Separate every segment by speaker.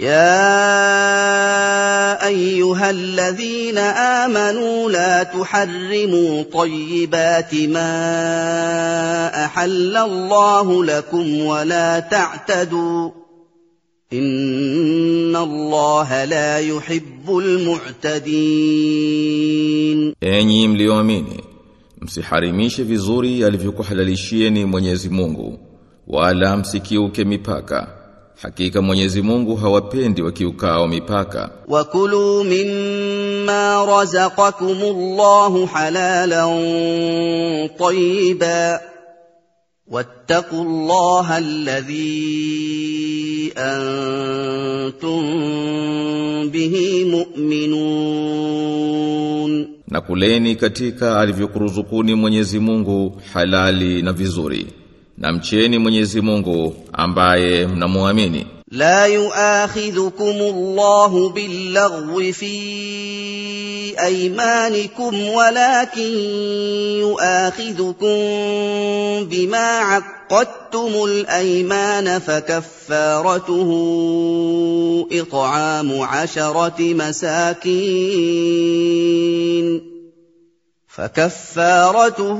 Speaker 1: يا أيها الذين آمنوا لا تحرموا طيبات ما أحل الله لكم ولا تعتدوا إن الله لا يحب المعتدين.
Speaker 2: اني مليؤمني msiharimishe vizuri alivyokuhalalishieni Mwenyezi Mungu wala msikiuke mipaka. Hakika Mwenyezi Mungu hawapendi wakiukao mipaka.
Speaker 1: Wakulu mimma razaqakumullahu halalan tayyiba. Wattaqullaha alladhi antum bihi mu'minun,
Speaker 2: na kuleni katika alivyokuruzukuni Mwenyezi Mungu halali na vizuri. Na mcheni Mwenyezi Mungu ambaye mnamuamini.
Speaker 1: لا يؤاخذكم الله باللغو في ايمانكم ولكن يؤاخذكم بما عقدتم الايمان فكفارته اطعام عشره مساكين فكفارته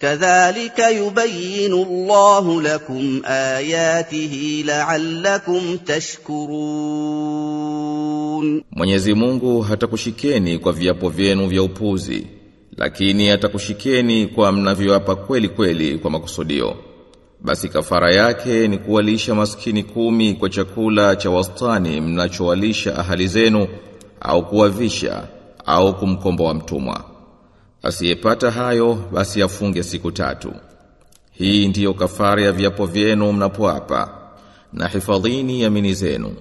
Speaker 1: كذلك يبين الله لكم اياته لعلكم تشكرون
Speaker 2: Mwenyezi Mungu hatakushikeni kwa viapo vyenu vya upuzi, lakini atakushikeni kwa mnavyoapa kweli kweli kwa makusudio. Basi kafara yake ni kuwalisha maskini kumi kwa chakula cha wastani mnachowalisha ahali zenu au kuwavisha au kumkomboa mtumwa. Asiyepata hayo basi afunge siku tatu. Hii ndiyo kafara ya viapo vyenu mnapoapa na hifadhini yamini zenu.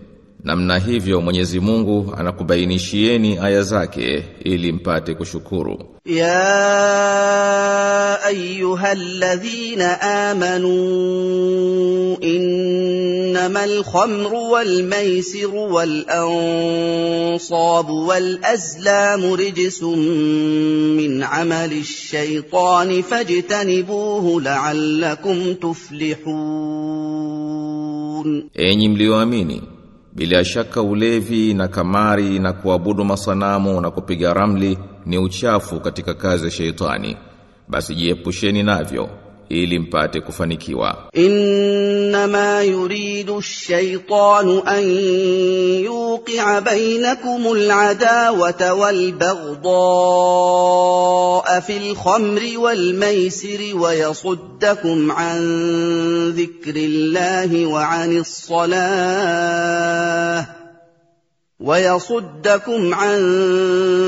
Speaker 2: Namna hivyo Mwenyezi Mungu anakubainishieni aya zake ili mpate kushukuru.
Speaker 1: Ya ayyuhalladhina amanu in انما الخمر والميسر والانصاب والازلام رجس من عمل الشيطان فاجتنبوه لعلكم تفلحون
Speaker 2: Enyi mlioamini, bila shaka ulevi na kamari na kuabudu masanamu na kupiga ramli ni uchafu katika kazi ya sheitani. Basi jiepusheni navyo ili mpate kufanikiwa.
Speaker 1: انما يريد الشيطان ان يوقع بينكم العداوه والبغضاء في الخمر والميسر ويصدكم عن ذكر الله وعن الصلاه ويصدكم عن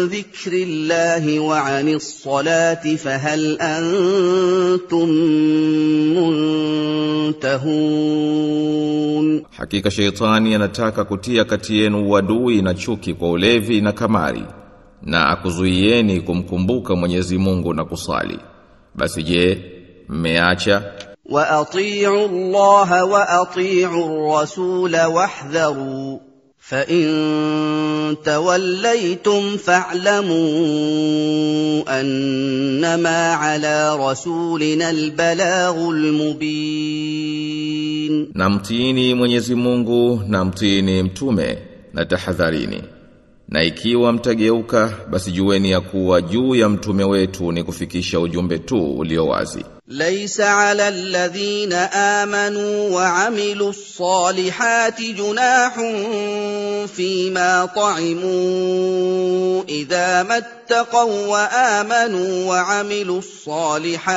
Speaker 1: ذكر الله وعن الصلاه فهل أنتم منتهون
Speaker 2: Hakika sheitani anataka kutia kati yenu uadui na chuki kwa ulevi na kamari na akuzuieni kumkumbuka Mwenyezi Mungu na kusali. Basi je, mmeacha
Speaker 1: واطيعوا الله واطيعوا الرسول واحذروا فان توليتم فاعلموا انما على رسولنا البلاغ المبين
Speaker 2: na mtiini Mwenyezi Mungu na mtiini mtume na tahadharini. Na ikiwa mtageuka basi jueni ya kuwa juu ya mtume wetu ni kufikisha ujumbe tu ulio wazi.
Speaker 1: ليس على الذين آمنوا وعملوا الصالحات جناح فيما طعموا إذا ما اتقوا وآمنوا وعملوا الصالحات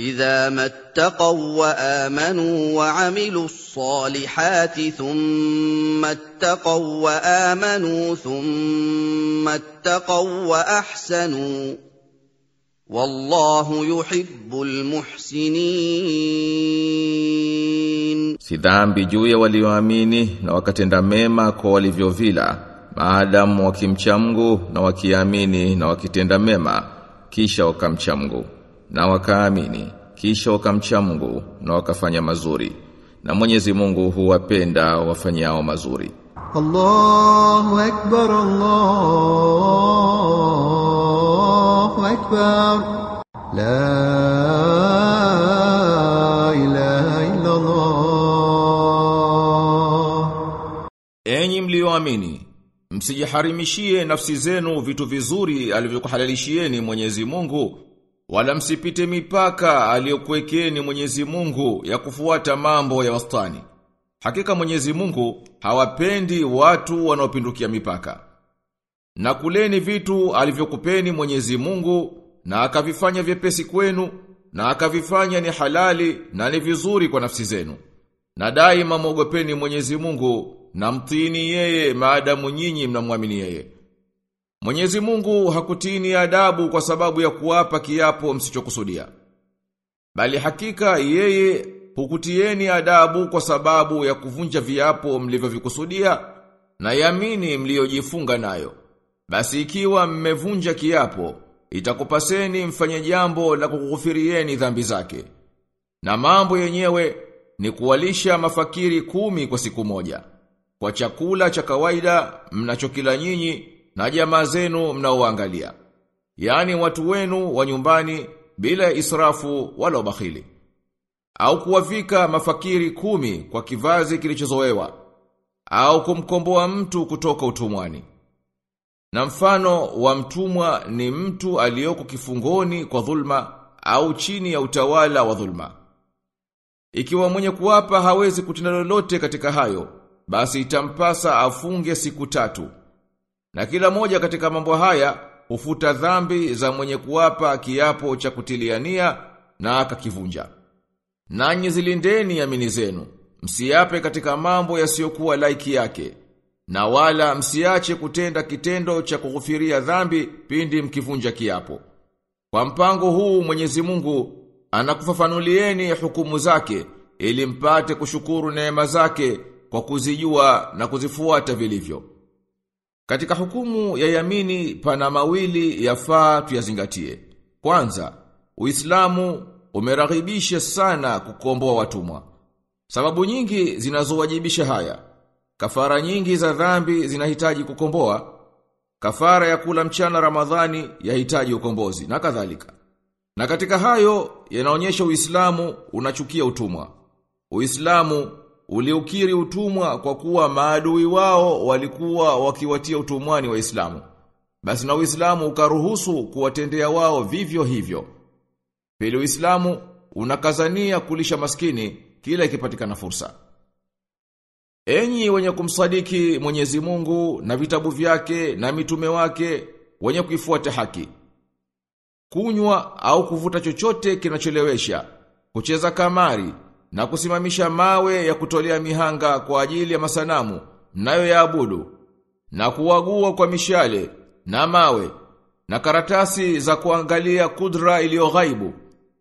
Speaker 1: اذا ما اتقوا وامنوا وعملوا الصالحات ثم اتقوا وامنوا ثم اتقوا واحسنوا والله يحب المحسنين
Speaker 3: si dhambi juu ya walioamini na wakatenda mema kwa walivyovila maadamu wakimcha Mungu na wakiamini na wakitenda mema kisha wakamcha Mungu na wakaamini kisha wakamcha Mungu na wakafanya mazuri na Mwenyezi Mungu huwapenda wafanyao mazuri.
Speaker 4: Allahu akbar Allahu akbar. La ilaha illa Allah
Speaker 2: Enyi mlioamini msijiharimishie nafsi zenu vitu vizuri alivyokuhalalishieni Mwenyezi Mungu wala msipite mipaka aliyokuwekeni Mwenyezi Mungu ya kufuata mambo ya wastani. Hakika Mwenyezi Mungu hawapendi watu wanaopindukia mipaka. Na kuleni vitu alivyokupeni Mwenyezi Mungu na akavifanya vyepesi kwenu na akavifanya ni halali na ni vizuri kwa nafsi zenu. Na daima mwogopeni Mwenyezi Mungu na mtini yeye maadamu nyinyi mnamwamini yeye. Mwenyezi Mungu hakutini adabu kwa sababu ya kuwapa kiapo msichokusudia. Bali hakika yeye hukutieni adabu kwa sababu ya kuvunja viapo mlivyovikusudia na yamini mliojifunga nayo. Basi ikiwa mmevunja kiapo, itakupaseni mfanye jambo la kukughufirieni dhambi zake. Na mambo yenyewe ni kuwalisha mafakiri kumi kwa siku moja. Kwa chakula cha kawaida mnachokila nyinyi na jamaa zenu mnaoangalia. Yaani watu wenu wa nyumbani bila israfu wala ubakhili. Au kuwavika mafakiri kumi kwa kivazi kilichozoewa. Au kumkomboa mtu kutoka utumwani. Na mfano wa mtumwa ni mtu aliyoko kifungoni kwa dhulma au chini ya utawala wa dhulma. Ikiwa mwenye kuwapa hawezi kutenda lolote katika hayo, basi itampasa afunge siku tatu. Na kila moja katika mambo haya hufuta dhambi za mwenye kuwapa kiapo cha kutiliania na akakivunja. Nanyi zilindeni amini zenu, msiape katika mambo yasiyokuwa laiki yake, na wala msiache kutenda kitendo cha kughufiria dhambi pindi mkivunja kiapo. Kwa mpango huu Mwenyezi Mungu anakufafanulieni hukumu zake ili mpate kushukuru neema zake kwa kuzijua na kuzifuata vilivyo. Katika hukumu ya yamini pana mawili yafaa tuyazingatie. Kwanza, Uislamu umeraghibisha sana kukomboa watumwa. Sababu nyingi zinazowajibisha haya. Kafara nyingi za dhambi zinahitaji kukomboa. Kafara ya kula mchana Ramadhani yahitaji ukombozi na kadhalika. Na katika hayo yanaonyesha Uislamu unachukia utumwa. Uislamu uliukiri utumwa kwa kuwa maadui wao walikuwa wakiwatia utumwani wa Waislamu. Basi na Uislamu ukaruhusu kuwatendea wao vivyo hivyo. Pili Uislamu unakazania kulisha maskini kila ikipatikana fursa. Enyi wenye kumsadiki Mwenyezi Mungu na vitabu vyake na mitume wake wenye kuifuata haki. Kunywa au kuvuta chochote kinachelewesha, kucheza kamari na kusimamisha mawe ya kutolea mihanga kwa ajili ya masanamu mnayo yaabudu na kuwagua kwa mishale na mawe na karatasi za kuangalia kudra iliyo ghaibu.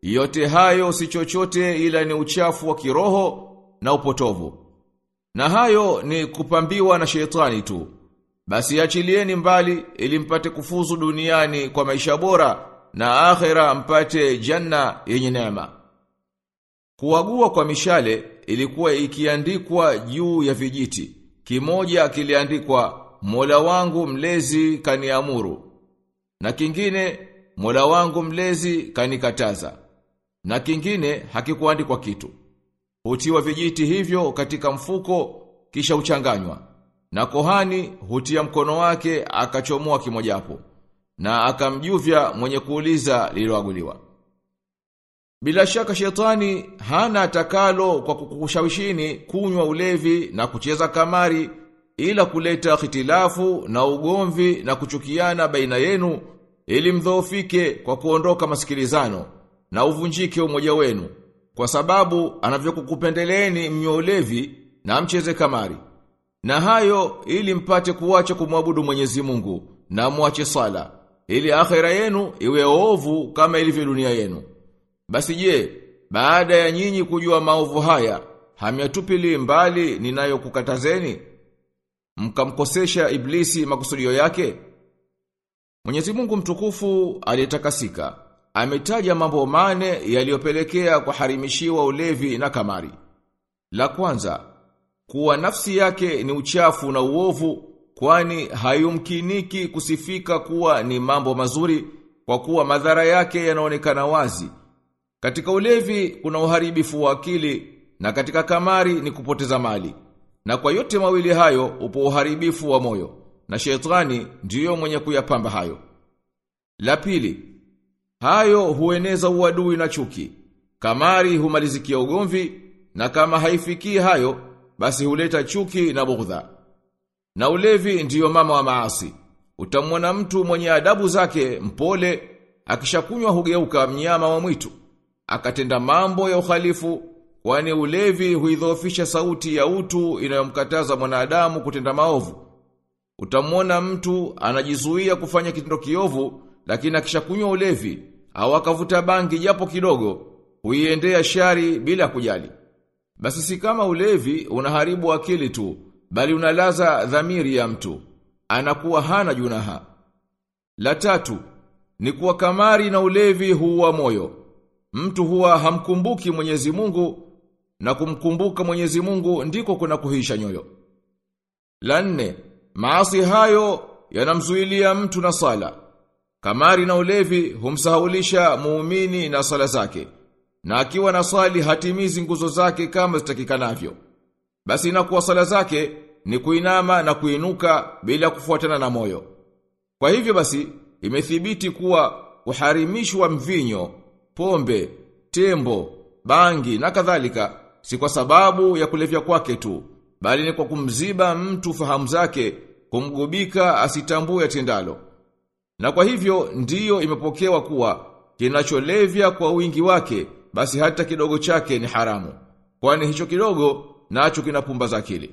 Speaker 2: Yote hayo si chochote ila ni uchafu wa kiroho na upotovu. Na hayo ni kupambiwa na sheitani tu. Basi achilieni mbali ili mpate kufuzu duniani kwa maisha bora na akhera mpate janna yenye neema. Kuwagua kwa mishale ilikuwa ikiandikwa juu ya vijiti. Kimoja kiliandikwa Mola wangu mlezi kaniamuru. Na kingine Mola wangu mlezi kanikataza. Na kingine hakikuandikwa kitu. Hutiwa vijiti hivyo katika mfuko kisha uchanganywa. Na kohani hutia mkono wake akachomoa kimojapo. Na akamjuvya mwenye kuuliza lililoaguliwa. Bila shaka shetani hana atakalo kwa kukushawishini kunywa ulevi na kucheza kamari ila kuleta khitilafu na ugomvi na kuchukiana baina yenu ili mdhoofike kwa kuondoka masikilizano na uvunjike umoja wenu kwa sababu anavyokukupendeleeni mnywa ulevi na mcheze kamari. Na hayo ili mpate kuwacha kumwabudu Mwenyezi Mungu na muache sala ili akhera yenu iwe ovu kama ilivyo dunia yenu basi je, baada ya nyinyi kujua maovu haya, hamyatupili mbali ninayokukatazeni mkamkosesha iblisi makusudio yake Mwenyezi Mungu mtukufu aliyetakasika ametaja mambo mane yaliyopelekea kuharimishiwa ulevi na kamari. La kwanza, kuwa nafsi yake ni uchafu na uovu kwani hayumkiniki kusifika kuwa ni mambo mazuri kwa kuwa madhara yake yanaonekana wazi. Katika ulevi kuna uharibifu wa akili na katika kamari ni kupoteza mali. Na kwa yote mawili hayo upo uharibifu wa moyo na shetani ndiyo mwenye kuyapamba hayo. La pili, hayo hueneza uadui na chuki. Kamari humalizikia ugomvi na kama haifikii hayo basi huleta chuki na bughdha. Na ulevi ndiyo mama wa maasi. Utamwona mtu mwenye adabu zake mpole akishakunywa hugeuka mnyama wa mwitu. Akatenda mambo ya uhalifu kwani ulevi huidhoofisha sauti ya utu inayomkataza mwanadamu kutenda maovu. Utamwona mtu anajizuia kufanya kitendo kiovu lakini akishakunywa ulevi au akavuta bangi japo kidogo huiendea shari bila kujali. Basi si kama ulevi unaharibu akili tu bali unalaza dhamiri ya mtu anakuwa hana junaha. La tatu ni kuwa kamari na ulevi huuwa moyo. Mtu huwa hamkumbuki Mwenyezi Mungu na kumkumbuka Mwenyezi Mungu ndiko kuna kuhisha nyoyo. La nne, maasi hayo yanamzuilia mtu na sala. Kamari na ulevi humsahulisha muumini na sala zake. Na akiwa na sali hatimizi nguzo zake kama zitakikanavyo. Basi inakuwa sala zake ni kuinama na kuinuka bila kufuatana na moyo. Kwa hivyo basi imethibiti kuwa kuharimishwa mvinyo, pombe, tembo, bangi na kadhalika si kwa sababu ya kulevya kwake tu, bali ni kwa kumziba mtu fahamu zake, kumgubika asitambue tendalo. Na kwa hivyo ndiyo imepokewa kuwa kinacholevya kwa wingi wake, basi hata kidogo chake ni haramu. Kwani hicho kidogo nacho kinapumbaza akili.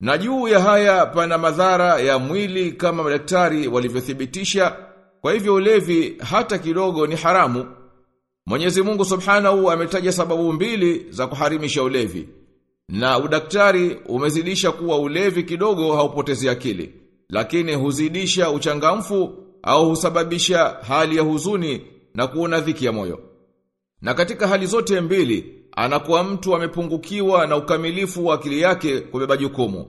Speaker 2: Na juu ya haya pana madhara ya mwili kama madaktari walivyothibitisha, kwa hivyo ulevi hata kidogo ni haramu. Mwenyezi Mungu Subhanahu ametaja sababu mbili za kuharimisha ulevi. Na udaktari umezidisha kuwa ulevi kidogo haupotezi akili, lakini huzidisha uchangamfu au husababisha hali ya huzuni na kuona dhiki ya moyo. Na katika hali zote mbili, anakuwa mtu amepungukiwa na ukamilifu wa akili yake kubeba jukumu.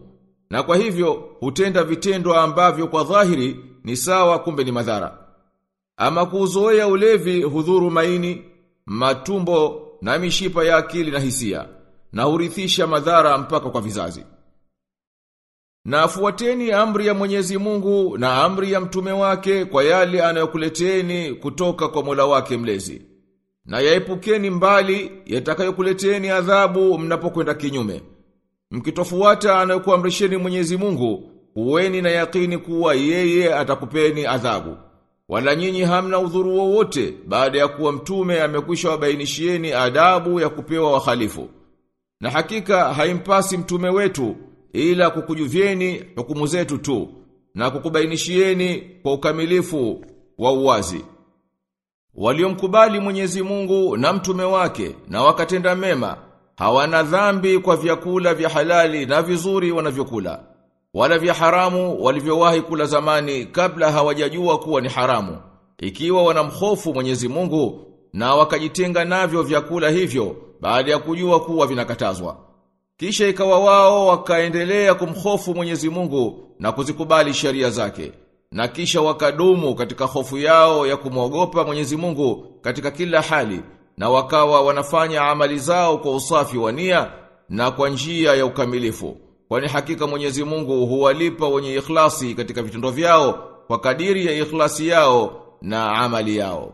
Speaker 2: Na kwa hivyo, hutenda vitendo ambavyo kwa dhahiri ni sawa kumbe ni madhara. Ama kuzoea ulevi hudhuru maini, matumbo na mishipa ya akili na hisia, na hurithisha madhara mpaka kwa vizazi. Na fuateni amri ya Mwenyezi Mungu na amri ya mtume wake kwa yale anayokuleteni kutoka kwa Mola wake mlezi. Na yaepukeni mbali yatakayokuleteni adhabu mnapokwenda kinyume. Mkitofuata anayokuamrisheni Mwenyezi Mungu, uweni na yakini kuwa yeye atakupeni adhabu. Wala nyinyi hamna udhuru wowote baada ya kuwa mtume amekwisha wabainishieni adabu ya kupewa wakhalifu. Na hakika haimpasi mtume wetu ila kukujuvieni hukumu zetu tu na kukubainishieni kwa ukamilifu wa uwazi. Waliomkubali Mwenyezi Mungu na mtume wake na wakatenda mema hawana dhambi kwa vyakula vya halali na vizuri wanavyokula wala vya haramu walivyowahi kula zamani kabla hawajajua kuwa ni haramu. Ikiwa wanamhofu Mwenyezi Mungu na wakajitenga navyo vyakula hivyo baada ya kujua kuwa vinakatazwa. Kisha ikawa wao wakaendelea kumhofu Mwenyezi Mungu na kuzikubali sheria zake. Na kisha wakadumu katika hofu yao ya kumwogopa Mwenyezi Mungu katika kila hali na wakawa wanafanya amali zao kwa usafi wa nia na kwa njia ya ukamilifu kwani hakika Mwenyezi Mungu huwalipa wenye ikhlasi katika vitendo vyao kwa kadiri ya ikhlasi yao na amali yao